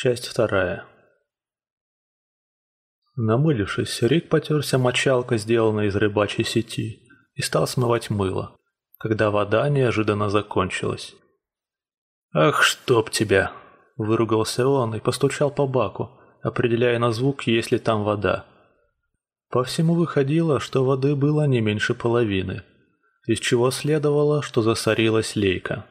Часть вторая. Намылившись, Рик потерся мочалкой, сделанной из рыбачьей сети, и стал смывать мыло, когда вода неожиданно закончилась. «Ах, чтоб тебя!» – выругался он и постучал по баку, определяя на звук, есть ли там вода. По всему выходило, что воды было не меньше половины, из чего следовало, что засорилась лейка.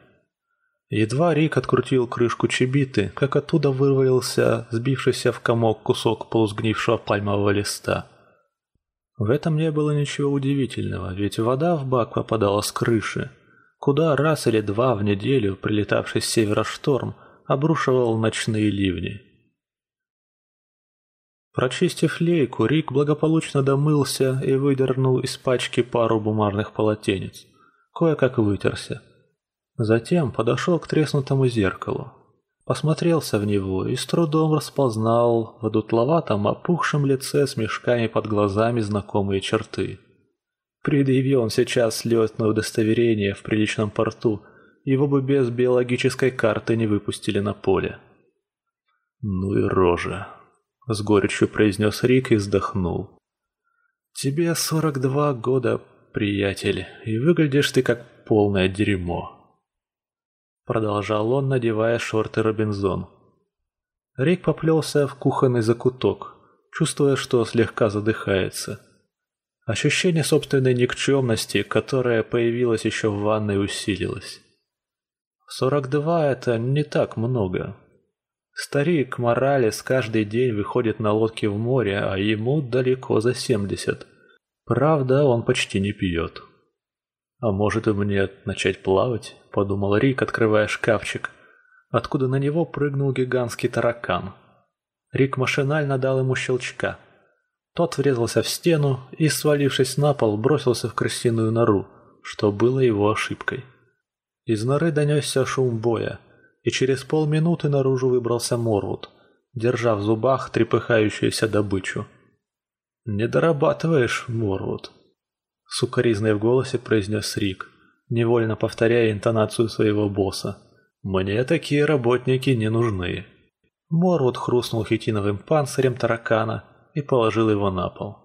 Едва Рик открутил крышку чебиты, как оттуда вывалился сбившийся в комок кусок полусгнившего пальмового листа. В этом не было ничего удивительного, ведь вода в бак попадала с крыши, куда раз или два в неделю прилетавший с севера шторм обрушивал ночные ливни. Прочистив лейку, Рик благополучно домылся и выдернул из пачки пару бумажных полотенец. Кое-как вытерся. Затем подошел к треснутому зеркалу, посмотрелся в него и с трудом распознал в дутловатом опухшем лице с мешками под глазами знакомые черты. Предъяви он сейчас летное удостоверение в приличном порту, его бы без биологической карты не выпустили на поле. «Ну и рожа», — с горечью произнес Рик и вздохнул. «Тебе сорок два года, приятель, и выглядишь ты как полное дерьмо». Продолжал он, надевая шорты Робинзон. Рик поплелся в кухонный закуток, чувствуя, что слегка задыхается. Ощущение собственной никчемности, которое появилось еще в ванной, усилилось. Сорок два – это не так много. Старик Моралес каждый день выходит на лодке в море, а ему далеко за семьдесят. Правда, он почти не пьет. «А может и мне начать плавать?» – подумал Рик, открывая шкафчик, откуда на него прыгнул гигантский таракан. Рик машинально дал ему щелчка. Тот врезался в стену и, свалившись на пол, бросился в крысиную нору, что было его ошибкой. Из норы донесся шум боя, и через полминуты наружу выбрался Морвуд, держа в зубах трепыхающуюся добычу. «Не дорабатываешь, Морвуд», Сукоризной в голосе произнес Рик, невольно повторяя интонацию своего босса. «Мне такие работники не нужны». Морвуд хрустнул хитиновым панцирем таракана и положил его на пол.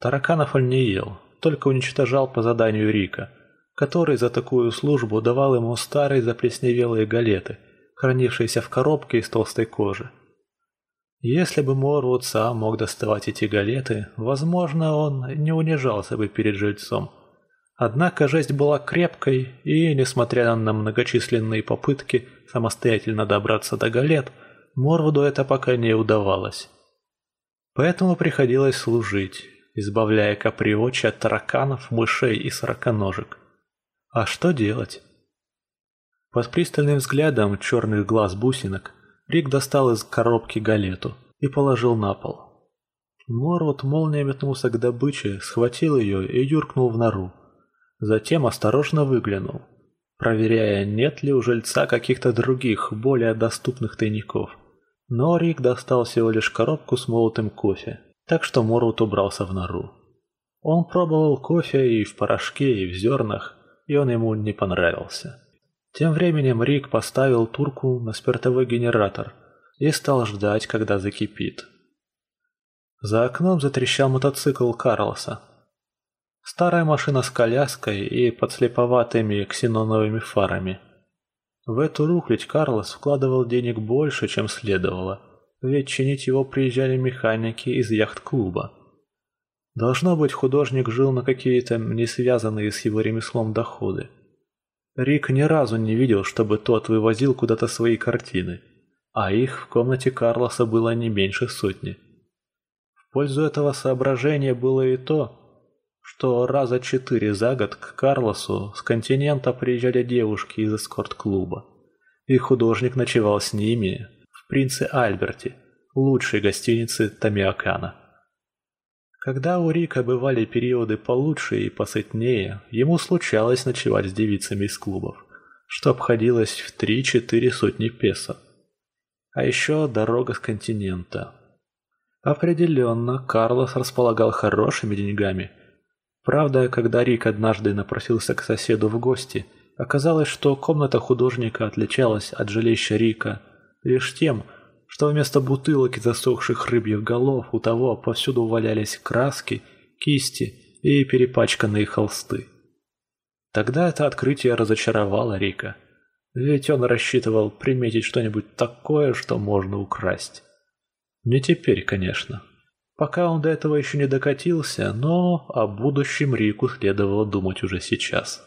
Тараканов он не ел, только уничтожал по заданию Рика, который за такую службу давал ему старые заплесневелые галеты, хранившиеся в коробке из толстой кожи. Если бы Морвуд сам мог доставать эти галеты, возможно, он не унижался бы перед жильцом. Однако жесть была крепкой, и, несмотря на многочисленные попытки самостоятельно добраться до галет, Морвуду это пока не удавалось. Поэтому приходилось служить, избавляя каприочи от тараканов, мышей и сороконожек. А что делать? Под пристальным взглядом черных глаз бусинок Рик достал из коробки галету и положил на пол. Морвуд молнией метнулся к добыче, схватил ее и юркнул в нору. Затем осторожно выглянул, проверяя, нет ли у жильца каких-то других, более доступных тайников. Но Рик достал всего лишь коробку с молотым кофе, так что Морвуд убрался в нору. Он пробовал кофе и в порошке, и в зернах, и он ему не понравился. Тем временем Рик поставил турку на спиртовой генератор и стал ждать, когда закипит. За окном затрещал мотоцикл Карлоса. Старая машина с коляской и подслеповатыми ксеноновыми фарами. В эту рухлядь Карлос вкладывал денег больше, чем следовало, ведь чинить его приезжали механики из яхт-клуба. Должно быть, художник жил на какие-то не связанные с его ремеслом доходы. Рик ни разу не видел, чтобы тот вывозил куда-то свои картины, а их в комнате Карлоса было не меньше сотни. В пользу этого соображения было и то, что раза четыре за год к Карлосу с континента приезжали девушки из эскорт-клуба, и художник ночевал с ними в «Принце Альберте», лучшей гостинице Тамиакана. Когда у Рика бывали периоды получше и посытнее, ему случалось ночевать с девицами из клубов, что обходилось в три-четыре сотни песо. А еще дорога с континента. Определенно, Карлос располагал хорошими деньгами. Правда, когда Рик однажды напросился к соседу в гости, оказалось, что комната художника отличалась от жилища Рика лишь тем, что вместо бутылок и засохших рыбьих голов у того повсюду валялись краски, кисти и перепачканные холсты. Тогда это открытие разочаровало Рика, ведь он рассчитывал приметить что-нибудь такое, что можно украсть. Не теперь, конечно. Пока он до этого еще не докатился, но о будущем Рику следовало думать уже сейчас.